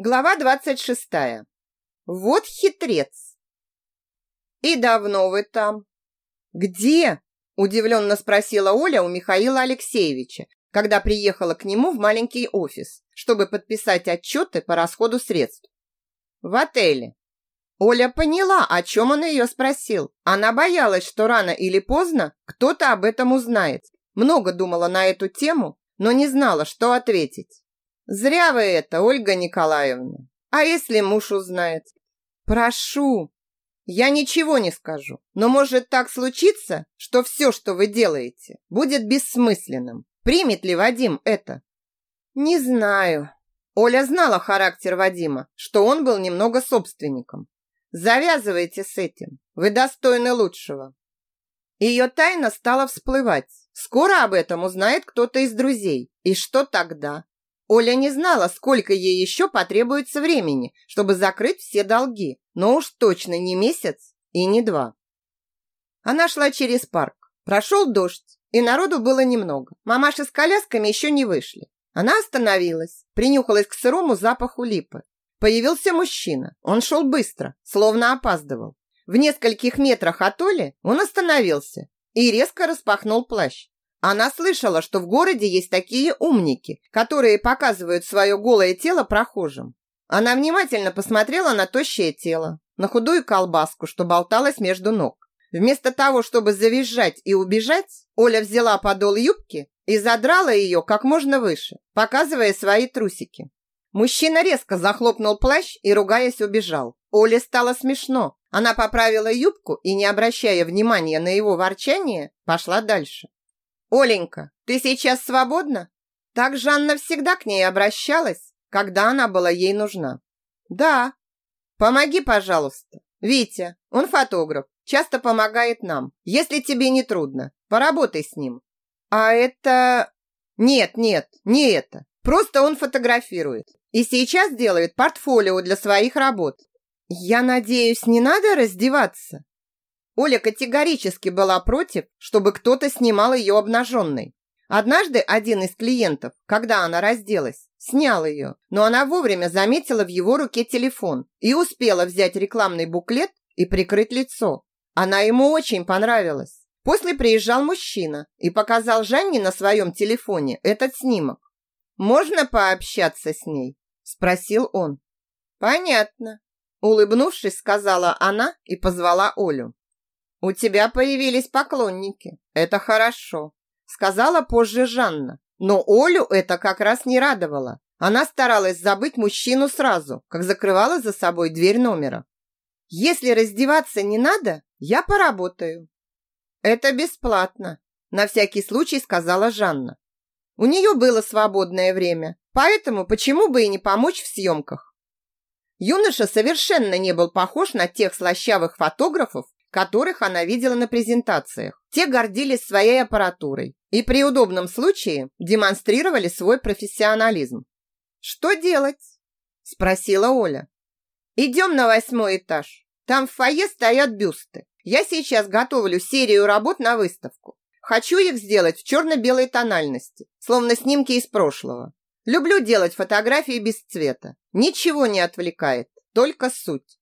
Глава 26. Вот хитрец. И давно вы там? Где? Удивленно спросила Оля у Михаила Алексеевича, когда приехала к нему в маленький офис, чтобы подписать отчеты по расходу средств. В отеле. Оля поняла, о чем он ее спросил. Она боялась, что рано или поздно кто-то об этом узнает. Много думала на эту тему, но не знала, что ответить. Зря вы это, Ольга Николаевна. А если муж узнает? Прошу. Я ничего не скажу, но может так случиться, что все, что вы делаете, будет бессмысленным. Примет ли Вадим это? Не знаю. Оля знала характер Вадима, что он был немного собственником. Завязывайте с этим. Вы достойны лучшего. Ее тайна стала всплывать. Скоро об этом узнает кто-то из друзей. И что тогда? Оля не знала, сколько ей еще потребуется времени, чтобы закрыть все долги, но уж точно не месяц и не два. Она шла через парк. Прошел дождь, и народу было немного. Мамаши с колясками еще не вышли. Она остановилась, принюхалась к сырому запаху липы. Появился мужчина. Он шел быстро, словно опаздывал. В нескольких метрах от Оли он остановился и резко распахнул плащ. Она слышала, что в городе есть такие умники, которые показывают свое голое тело прохожим. Она внимательно посмотрела на тощее тело, на худую колбаску, что болталась между ног. Вместо того, чтобы завизжать и убежать, Оля взяла подол юбки и задрала ее как можно выше, показывая свои трусики. Мужчина резко захлопнул плащ и, ругаясь, убежал. Оле стало смешно. Она поправила юбку и, не обращая внимания на его ворчание, пошла дальше. «Оленька, ты сейчас свободна?» Так Жанна всегда к ней обращалась, когда она была ей нужна. «Да». «Помоги, пожалуйста. Витя, он фотограф, часто помогает нам. Если тебе не трудно, поработай с ним». «А это...» «Нет, нет, не это. Просто он фотографирует. И сейчас делает портфолио для своих работ. Я надеюсь, не надо раздеваться?» Оля категорически была против, чтобы кто-то снимал ее обнаженной. Однажды один из клиентов, когда она разделась, снял ее, но она вовремя заметила в его руке телефон и успела взять рекламный буклет и прикрыть лицо. Она ему очень понравилась. После приезжал мужчина и показал Жанне на своем телефоне этот снимок. «Можно пообщаться с ней?» – спросил он. «Понятно», – улыбнувшись, сказала она и позвала Олю. «У тебя появились поклонники. Это хорошо», сказала позже Жанна. Но Олю это как раз не радовало. Она старалась забыть мужчину сразу, как закрывала за собой дверь номера. «Если раздеваться не надо, я поработаю». «Это бесплатно», на всякий случай сказала Жанна. У нее было свободное время, поэтому почему бы и не помочь в съемках? Юноша совершенно не был похож на тех слащавых фотографов, которых она видела на презентациях. Те гордились своей аппаратурой и при удобном случае демонстрировали свой профессионализм. «Что делать?» – спросила Оля. «Идем на восьмой этаж. Там в фойе стоят бюсты. Я сейчас готовлю серию работ на выставку. Хочу их сделать в черно-белой тональности, словно снимки из прошлого. Люблю делать фотографии без цвета. Ничего не отвлекает, только суть.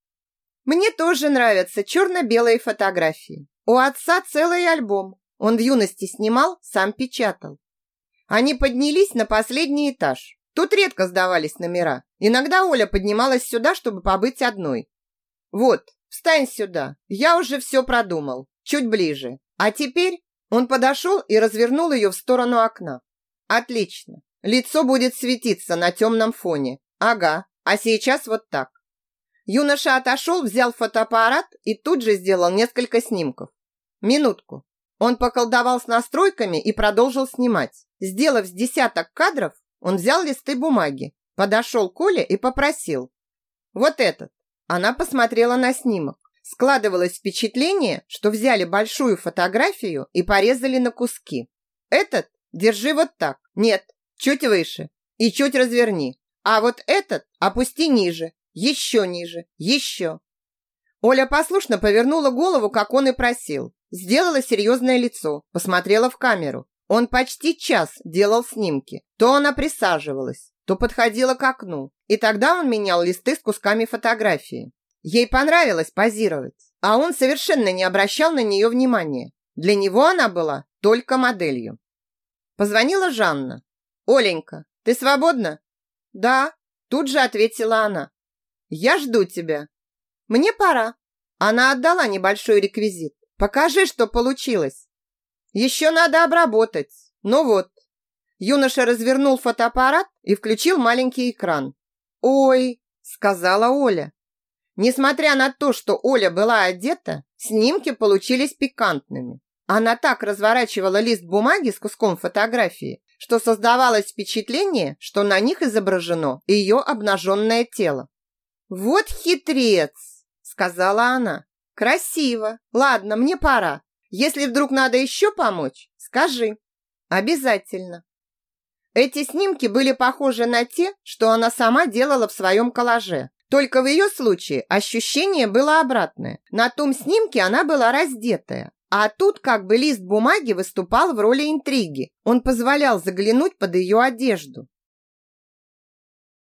Мне тоже нравятся черно-белые фотографии. У отца целый альбом. Он в юности снимал, сам печатал. Они поднялись на последний этаж. Тут редко сдавались номера. Иногда Оля поднималась сюда, чтобы побыть одной. Вот, встань сюда. Я уже все продумал. Чуть ближе. А теперь он подошел и развернул ее в сторону окна. Отлично. Лицо будет светиться на темном фоне. Ага. А сейчас вот так. Юноша отошел, взял фотоаппарат и тут же сделал несколько снимков. Минутку. Он поколдовал с настройками и продолжил снимать. Сделав с десяток кадров, он взял листы бумаги, подошел к Оле и попросил. Вот этот. Она посмотрела на снимок. Складывалось впечатление, что взяли большую фотографию и порезали на куски. Этот держи вот так. Нет, чуть выше. И чуть разверни. А вот этот опусти ниже еще ниже, еще. Оля послушно повернула голову, как он и просил. Сделала серьезное лицо, посмотрела в камеру. Он почти час делал снимки. То она присаживалась, то подходила к окну, и тогда он менял листы с кусками фотографии. Ей понравилось позировать, а он совершенно не обращал на нее внимания. Для него она была только моделью. Позвонила Жанна. «Оленька, ты свободна?» «Да», тут же ответила она. «Я жду тебя». «Мне пора». Она отдала небольшой реквизит. «Покажи, что получилось». «Еще надо обработать. Ну вот». Юноша развернул фотоаппарат и включил маленький экран. «Ой», — сказала Оля. Несмотря на то, что Оля была одета, снимки получились пикантными. Она так разворачивала лист бумаги с куском фотографии, что создавалось впечатление, что на них изображено ее обнаженное тело. «Вот хитрец!» – сказала она. «Красиво. Ладно, мне пора. Если вдруг надо еще помочь, скажи. Обязательно». Эти снимки были похожи на те, что она сама делала в своем коллаже. Только в ее случае ощущение было обратное. На том снимке она была раздетая, а тут как бы лист бумаги выступал в роли интриги. Он позволял заглянуть под ее одежду.